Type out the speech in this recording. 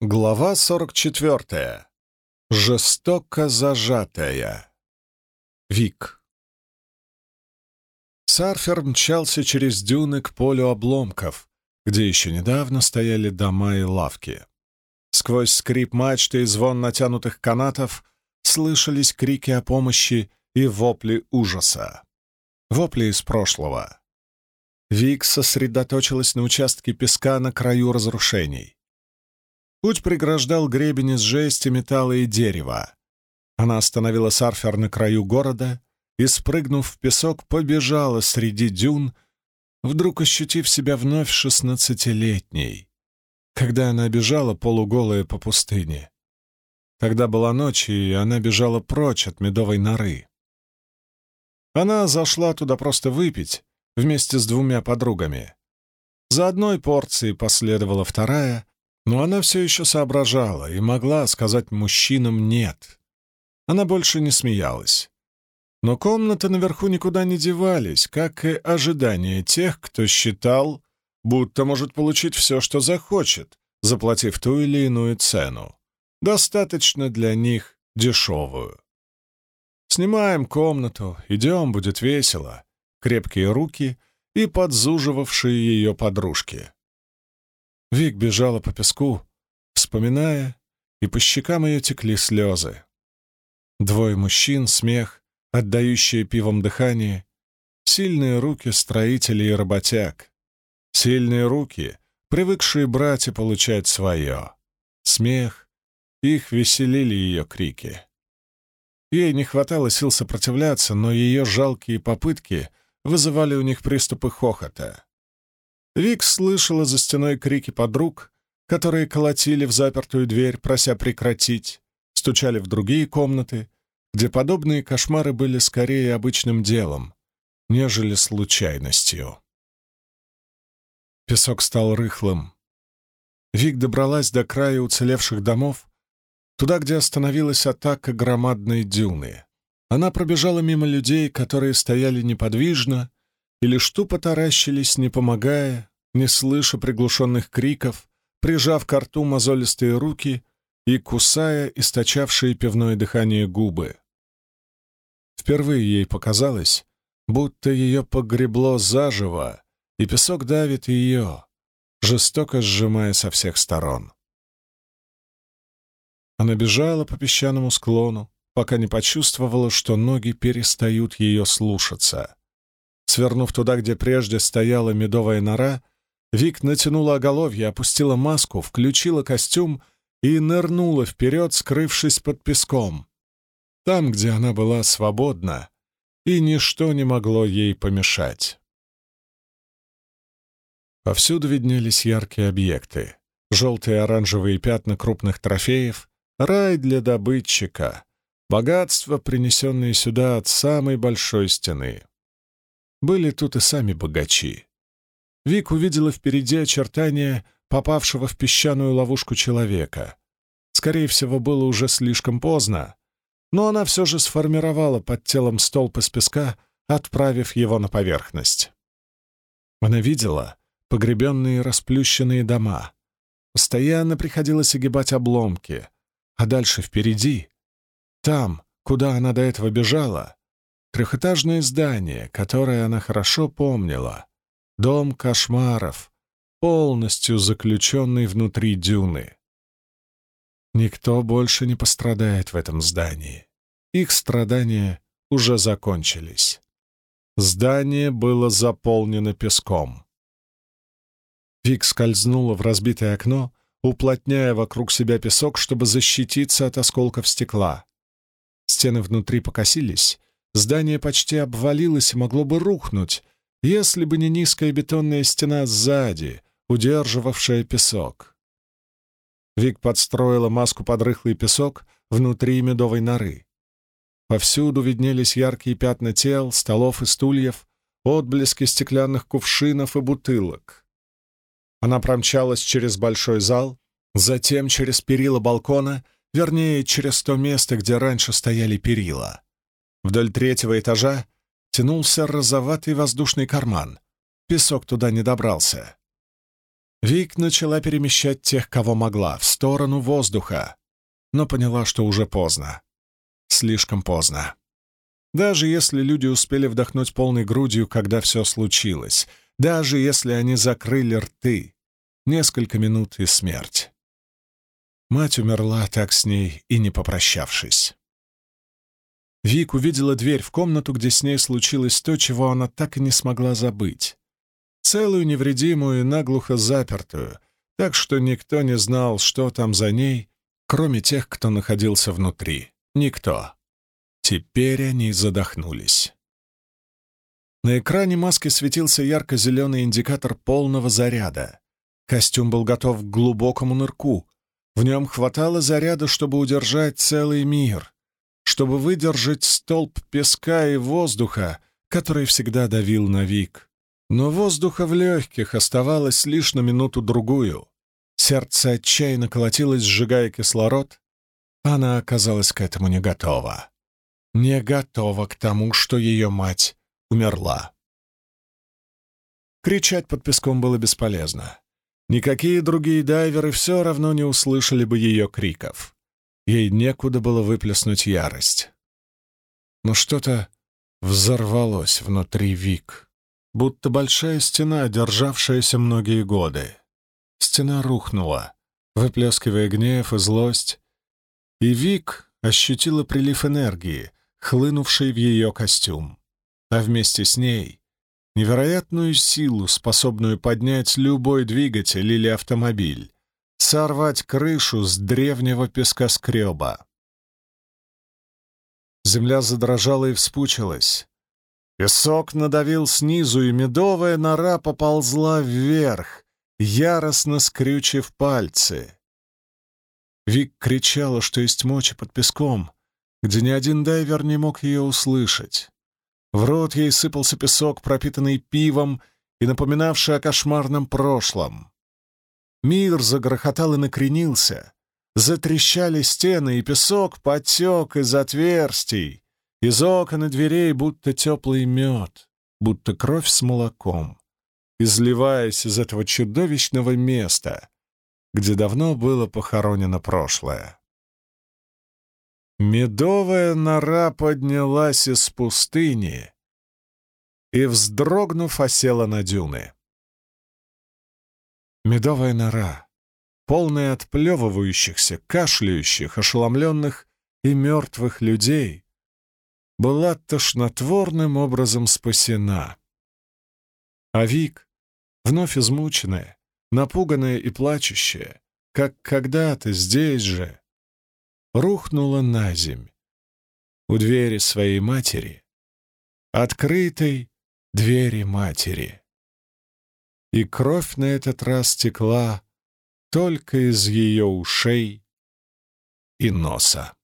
Глава 44. Жестоко зажатая. Вик. Сарфер мчался через дюны к полю обломков, где еще недавно стояли дома и лавки. Сквозь скрип мачты и звон натянутых канатов слышались крики о помощи и вопли ужаса. Вопли из прошлого. Вик сосредоточилась на участке песка на краю разрушений. Путь преграждал гребень из жести, металла и дерева. Она остановила сарфер на краю города и, спрыгнув в песок, побежала среди дюн, вдруг ощутив себя вновь шестнадцатилетней, когда она бежала полуголая по пустыне. Тогда была ночь, и она бежала прочь от медовой норы. Она зашла туда просто выпить вместе с двумя подругами. За одной порцией последовала вторая, но она все еще соображала и могла сказать мужчинам «нет». Она больше не смеялась. Но комнаты наверху никуда не девались, как и ожидания тех, кто считал, будто может получить все, что захочет, заплатив ту или иную цену. Достаточно для них дешевую. Снимаем комнату, идем, будет весело. Крепкие руки и подзуживавшие ее подружки. Вик бежала по песку, вспоминая, и по щекам ее текли слезы. Двое мужчин, смех, отдающие пивом дыхание, сильные руки строителей и работяг, сильные руки, привыкшие брать и получать свое, смех, их веселили ее крики. Ей не хватало сил сопротивляться, но ее жалкие попытки вызывали у них приступы хохота. Вик слышала за стеной крики подруг, которые колотили в запертую дверь, прося прекратить, стучали в другие комнаты, где подобные кошмары были скорее обычным делом, нежели случайностью. Песок стал рыхлым. Вик добралась до края уцелевших домов, туда, где остановилась атака громадной дюны. Она пробежала мимо людей, которые стояли неподвижно, и лишь тупо таращились, не помогая, не слыша приглушенных криков, прижав к рту мозолистые руки и кусая источавшие пивное дыхание губы. Впервые ей показалось, будто ее погребло заживо, и песок давит ее, жестоко сжимая со всех сторон. Она бежала по песчаному склону, пока не почувствовала, что ноги перестают ее слушаться. Свернув туда, где прежде стояла медовая нора, Вик натянула оголовье, опустила маску, включила костюм и нырнула вперед, скрывшись под песком. Там, где она была свободна, и ничто не могло ей помешать. Повсюду виднелись яркие объекты. Желтые и оранжевые пятна крупных трофеев, рай для добытчика, богатство, принесенные сюда от самой большой стены. Были тут и сами богачи. Вик увидела впереди очертания попавшего в песчаную ловушку человека. Скорее всего, было уже слишком поздно, но она все же сформировала под телом столб из песка, отправив его на поверхность. Она видела погребенные расплющенные дома. Постоянно приходилось огибать обломки, а дальше впереди, там, куда она до этого бежала, Трехэтажное здание, которое она хорошо помнила. Дом кошмаров, полностью заключенный внутри дюны. Никто больше не пострадает в этом здании. Их страдания уже закончились. Здание было заполнено песком. Вик скользнула в разбитое окно, уплотняя вокруг себя песок, чтобы защититься от осколков стекла. Стены внутри покосились, Здание почти обвалилось и могло бы рухнуть, если бы не низкая бетонная стена сзади, удерживавшая песок. Вик подстроила маску под рыхлый песок внутри медовой норы. Повсюду виднелись яркие пятна тел, столов и стульев, отблески стеклянных кувшинов и бутылок. Она промчалась через большой зал, затем через перила балкона, вернее, через то место, где раньше стояли перила. Вдоль третьего этажа тянулся розоватый воздушный карман. Песок туда не добрался. Вик начала перемещать тех, кого могла, в сторону воздуха, но поняла, что уже поздно. Слишком поздно. Даже если люди успели вдохнуть полной грудью, когда все случилось, даже если они закрыли рты, несколько минут и смерть. Мать умерла так с ней и не попрощавшись. Вик увидела дверь в комнату, где с ней случилось то, чего она так и не смогла забыть целую невредимую и наглухо запертую, так что никто не знал, что там за ней, кроме тех, кто находился внутри. Никто. Теперь они задохнулись. На экране маски светился ярко-зеленый индикатор полного заряда. Костюм был готов к глубокому нырку. В нем хватало заряда, чтобы удержать целый мир, чтобы выдержать столб песка и воздуха, который всегда давил на Вик. Но воздуха в легких оставалось лишь на минуту-другую. Сердце отчаянно колотилось, сжигая кислород. Она оказалась к этому не готова. Не готова к тому, что ее мать умерла. Кричать под песком было бесполезно. Никакие другие дайверы все равно не услышали бы ее криков. Ей некуда было выплеснуть ярость. Но что-то взорвалось внутри Вик будто большая стена, державшаяся многие годы. Стена рухнула, выплескивая гнев и злость, и Вик ощутила прилив энергии, хлынувший в ее костюм, а вместе с ней — невероятную силу, способную поднять любой двигатель или автомобиль, сорвать крышу с древнего пескоскреба. Земля задрожала и вспучилась, Песок надавил снизу, и медовая нора поползла вверх, яростно скрючив пальцы. Вик кричала, что есть мочи под песком, где ни один дайвер не мог ее услышать. В рот ей сыпался песок, пропитанный пивом и напоминавший о кошмарном прошлом. Мир загрохотал и накренился. Затрещали стены, и песок потек из отверстий, из окон и дверей будто теплый мед, будто кровь с молоком, изливаясь из этого чудовищного места, где давно было похоронено прошлое. Медовая нора поднялась из пустыни и, вздрогнув, осела на дюны. Медовая нора, полная отплевывающихся, кашляющих, ошеломленных и мертвых людей, была тошнотворным образом спасена. А Вик, вновь измученная, напуганная и плачущая, как когда-то здесь же, рухнула на земь у двери своей матери, открытой двери матери. И кровь на этот раз текла только из ее ушей и носа.